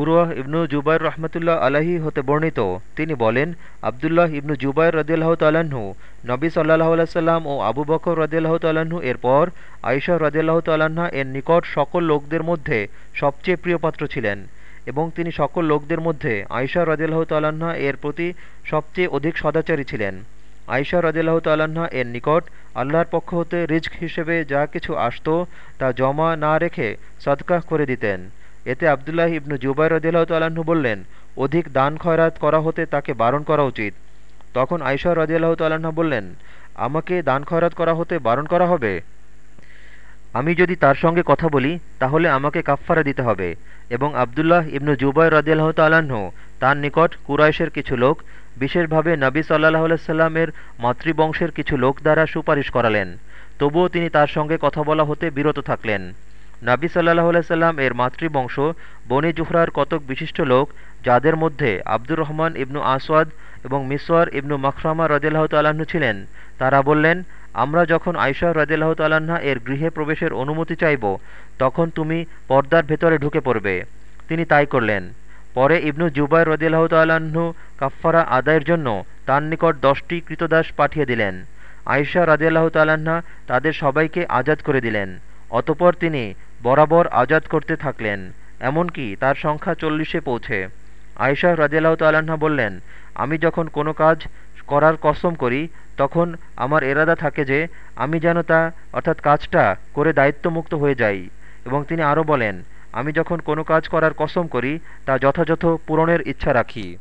উরওয়াহ ইবনু জুবাইর রহমতুল্লাহ আলাহি হতে বর্ণিত। তিনি বলেন, আবদুল্লাহ ইবনু জুবাইর রদিল্লাহ তাল্লাহ্ন নবী সাল্লাহ আলাইসাল্লাম ও আবু বকর রদিল্লাহ তাল্লাহ্ন এর পর আইসা রদিল্লাহ তাল্লাহা এর নিকট সকল লোকদের মধ্যে সবচেয়ে প্রিয়পাত্র ছিলেন এবং তিনি সকল লোকদের মধ্যে আয়সা রদিল্লাহ তাল্লাহা এর প্রতি সবচেয়ে অধিক সদাচারী ছিলেন। আয়সা রদিল্লাহ তাল্লাহা এর নিকট আল্লাহর পক্ষ হতে রিজক হিসেবে যা কিছু আসত তা জমা না রেখে সদকাহ করে দিতেন। এতে আবদুল্লাহ ইবনু জুবাই রদিল্লাহ তাল্লাহ্ন বললেন, অধিক দান খয়রাত করা হতে তাকে বারণ করা উচিত। তখন আয়সা রদিয়াল্লাহ তাল্লাহ্ন বললেন, আমাকে দান খয়রাত করা হতে বারণ করা হবে? আমি যদি তার সঙ্গে কথা বলি, তাহলে আমাকে কাফফারা দিতে হবে। এবং আবদুল্লাহ ইবনু জুবাই রদিয়াল্লাহ তাল্লাহ্ন তার নিকট কুরাইশের কিছু লোক, বিশেষভাবে নবী সাল্লাহ আলাইসাল্লামের মাতৃবংশের কিছু লোক দ্বারা সুপারিশ করালেন। তবুও তিনি তার সঙ্গে কথা বলা হতে বিরত থাকলেন। নাবি সাল্লাহ সাল্লাম এর মাতৃবংশ বনি জুহরার কতক বিশিষ্ট লোক, যাদের মধ্যে আব্দুর রহমান ইবনু আসওয়াদ এবং মিসওয়ার ইবনু মখরামা রদিল্লাহ তাল্লাহ্ন ছিলেন। তারা বললেন, আমরা যখন আয়সা রদিল্লাহ তাল্লাহা এর গৃহে প্রবেশের অনুমতি চাইব, তখন তুমি পর্দার ভেতরে ঢুকে পড়বে। তিনি তাই করলেন। পরে ইবনু জুবাই রদিল্লাহ তাল্লাহ্ন কাফফারা আদায়ের জন্য তার নিকট দশটি কৃতদাস পাঠিয়ে দিলেন। আয়সা রাজিয়াল্লাহ তাল্লাহা তাদের সবাইকে আজাদ করে দিলেন। অতপর তিনি বরাবর আজাদ করতে থাকলেন, এমনকি তার সংখ্যা চল্লিশে পৌঁছে। আয়সা রাজিয়াল্লাহ তাল্লাহা বললেন, আমি যখন কোনো কাজ করার কসম করি, তখন আমার এরাদা থাকে যে, আমি যেন তা, অর্থাৎ কাজটা করে দায়িত্বমুক্ত হয়ে যাই। এবং তিনি আরও বলেন, আমি যখন কোনো কাজ করার কসম করি, তা যথাযথ পূরণের ইচ্ছা রাখি।